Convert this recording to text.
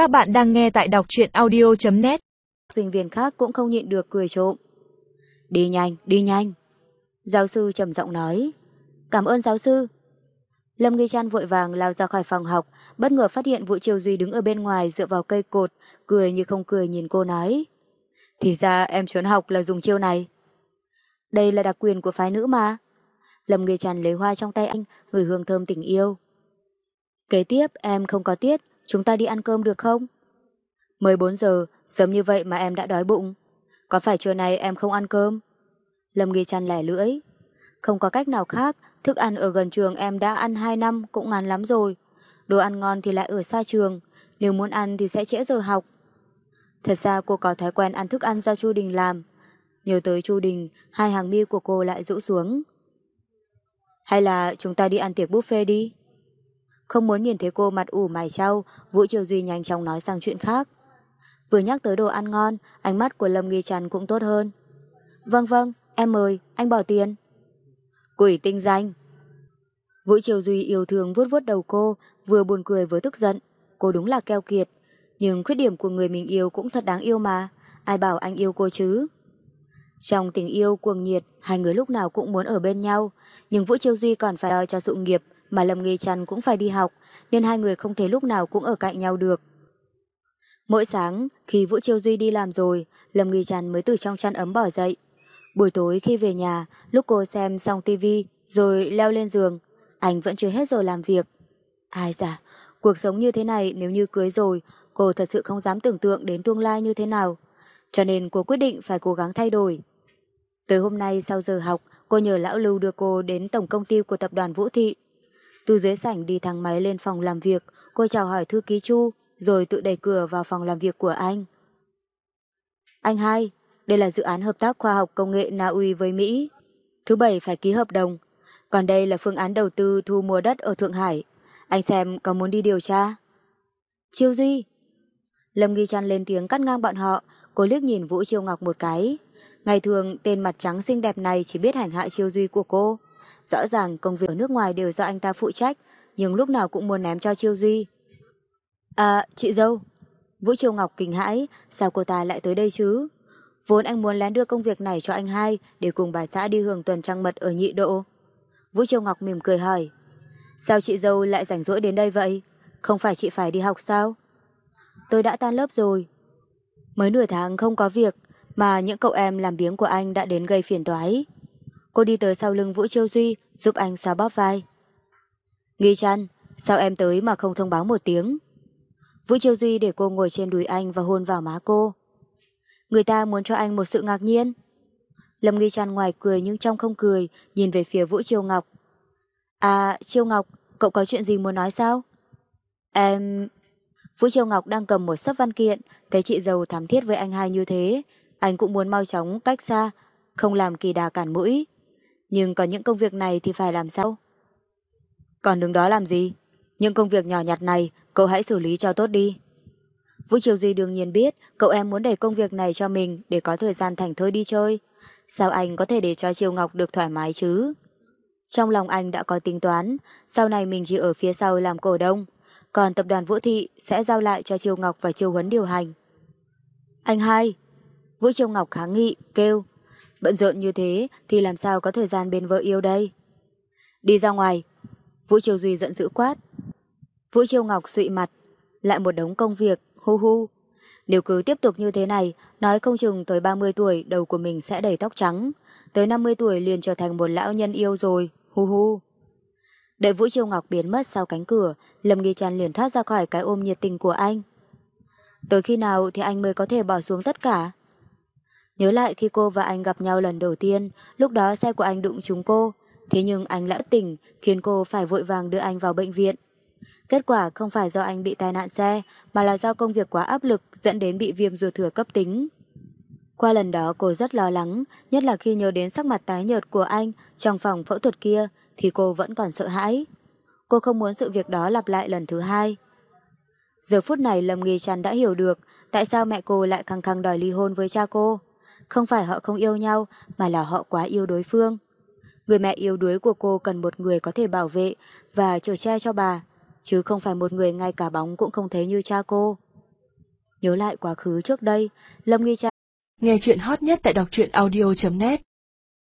Các bạn đang nghe tại đọc truyện audio.net Sinh viên khác cũng không nhịn được cười trộm. Đi nhanh, đi nhanh. Giáo sư trầm giọng nói. Cảm ơn giáo sư. Lâm Nghi Trăn vội vàng lao ra khỏi phòng học, bất ngờ phát hiện Vũ Triều Duy đứng ở bên ngoài dựa vào cây cột, cười như không cười nhìn cô nói. Thì ra em trốn học là dùng chiêu này. Đây là đặc quyền của phái nữ mà. Lâm Nghi Trăn lấy hoa trong tay anh, người hương thơm tình yêu. Kế tiếp em không có tiết, chúng ta đi ăn cơm được không? 14 giờ, sớm như vậy mà em đã đói bụng. Có phải trưa nay em không ăn cơm? Lâm Nghi chăn lẻ lưỡi. Không có cách nào khác, thức ăn ở gần trường em đã ăn 2 năm cũng ngán lắm rồi. Đồ ăn ngon thì lại ở xa trường, nếu muốn ăn thì sẽ trễ giờ học. Thật ra cô có thói quen ăn thức ăn do Chu Đình làm. Nhớ tới Chu Đình, hai hàng mi của cô lại rũ xuống. Hay là chúng ta đi ăn tiệc buffet đi? Không muốn nhìn thấy cô mặt ủ mày trao, Vũ Triều Duy nhanh chóng nói sang chuyện khác. Vừa nhắc tới đồ ăn ngon, ánh mắt của Lâm Nghi Trần cũng tốt hơn. Vâng vâng, em mời, anh bỏ tiền. Quỷ tinh danh. Vũ Triều Duy yêu thương vuốt vuốt đầu cô, vừa buồn cười vừa tức giận. Cô đúng là keo kiệt, nhưng khuyết điểm của người mình yêu cũng thật đáng yêu mà. Ai bảo anh yêu cô chứ? Trong tình yêu cuồng nhiệt, hai người lúc nào cũng muốn ở bên nhau, nhưng Vũ Triều Duy còn phải đòi cho sự nghiệp, mà Lâm Nghi Trần cũng phải đi học, nên hai người không thể lúc nào cũng ở cạnh nhau được. Mỗi sáng, khi Vũ chiêu Duy đi làm rồi, Lâm Nghi Trần mới từ trong chăn ấm bỏ dậy. Buổi tối khi về nhà, lúc cô xem xong tivi rồi leo lên giường, anh vẫn chưa hết giờ làm việc. Ai dạ, cuộc sống như thế này nếu như cưới rồi, cô thật sự không dám tưởng tượng đến tương lai như thế nào. Cho nên cô quyết định phải cố gắng thay đổi. Tới hôm nay sau giờ học, cô nhờ lão Lưu đưa cô đến tổng công ty của tập đoàn Vũ Thị. Từ dưới sảnh đi thang máy lên phòng làm việc, cô chào hỏi thư ký Chu, rồi tự đẩy cửa vào phòng làm việc của anh. Anh hai, đây là dự án hợp tác khoa học công nghệ Na Uy với Mỹ. Thứ bảy phải ký hợp đồng. Còn đây là phương án đầu tư thu mua đất ở Thượng Hải. Anh xem có muốn đi điều tra? Chiêu Duy. Lâm nghi Trăn lên tiếng cắt ngang bọn họ, cô liếc nhìn Vũ Chiêu Ngọc một cái. Ngày thường, tên mặt trắng xinh đẹp này chỉ biết hành hạ Chiêu Duy của cô. Rõ ràng công việc ở nước ngoài đều do anh ta phụ trách, nhưng lúc nào cũng muốn ném cho Chiêu Duy. À, chị dâu. Vũ chiêu Ngọc kinh hãi, sao cô ta lại tới đây chứ? Vốn anh muốn lén đưa công việc này cho anh hai để cùng bà xã đi hưởng tuần trăng mật ở nhị độ. Vũ chiêu Ngọc mỉm cười hỏi. Sao chị dâu lại rảnh rỗi đến đây vậy? Không phải chị phải đi học sao? Tôi đã tan lớp rồi. Mới nửa tháng không có việc, mà những cậu em làm biếng của anh đã đến gây phiền toái. Cô đi tới sau lưng Vũ Chiêu Duy, giúp anh xóa bóp vai. Nghi chăn, sao em tới mà không thông báo một tiếng? Vũ Chiêu Duy để cô ngồi trên đùi anh và hôn vào má cô. Người ta muốn cho anh một sự ngạc nhiên. Lâm Nghi Trăn ngoài cười nhưng trong không cười, nhìn về phía Vũ Chiêu Ngọc. À, Chiêu Ngọc, cậu có chuyện gì muốn nói sao? Em... Vũ Chiêu Ngọc đang cầm một sấp văn kiện, thấy chị giàu thắm thiết với anh hai như thế. Anh cũng muốn mau chóng cách xa, không làm kỳ đà cản mũi. Nhưng có những công việc này thì phải làm sao? Còn đứng đó làm gì? Những công việc nhỏ nhặt này, cậu hãy xử lý cho tốt đi. Vũ Triều Duy đương nhiên biết cậu em muốn đẩy công việc này cho mình để có thời gian thành thơi đi chơi. Sao anh có thể để cho Triều Ngọc được thoải mái chứ? Trong lòng anh đã có tính toán, sau này mình chỉ ở phía sau làm cổ đông, còn tập đoàn Vũ Thị sẽ giao lại cho Triều Ngọc và Triều Huấn điều hành. Anh hai, Vũ Triều Ngọc kháng nghị, kêu, bận rộn như thế thì làm sao có thời gian bên vợ yêu đây? Đi ra ngoài, Vũ Triều Duy giận dữ quát. Vũ Triều Ngọc sụy mặt, lại một đống công việc, hu hu. Nếu cứ tiếp tục như thế này, nói không chừng tới 30 tuổi đầu của mình sẽ đầy tóc trắng, tới 50 tuổi liền trở thành một lão nhân yêu rồi, hu hu. Đợi Vũ Triều Ngọc biến mất sau cánh cửa, Lâm Nghi tràn liền thoát ra khỏi cái ôm nhiệt tình của anh. Tới khi nào thì anh mới có thể bỏ xuống tất cả? Nhớ lại khi cô và anh gặp nhau lần đầu tiên, lúc đó xe của anh đụng trúng cô, thế nhưng anh lại bất tỉnh, khiến cô phải vội vàng đưa anh vào bệnh viện. Kết quả không phải do anh bị tai nạn xe, mà là do công việc quá áp lực dẫn đến bị viêm ruột thừa cấp tính. Qua lần đó cô rất lo lắng, nhất là khi nhớ đến sắc mặt tái nhợt của anh trong phòng phẫu thuật kia thì cô vẫn còn sợ hãi. Cô không muốn sự việc đó lặp lại lần thứ hai. Giờ phút này Lâm Nghi Trăn đã hiểu được tại sao mẹ cô lại khăng khăng đòi ly hôn với cha cô. Không phải họ không yêu nhau mà là họ quá yêu đối phương. Người mẹ yêu đuối của cô cần một người có thể bảo vệ và chở che cho bà chứ không phải một người ngay cả bóng cũng không thấy như cha cô. Nhớ lại quá khứ trước đây, Lâm Nghi cha. Nghe chuyện hot nhất tại đọc truyện audio.net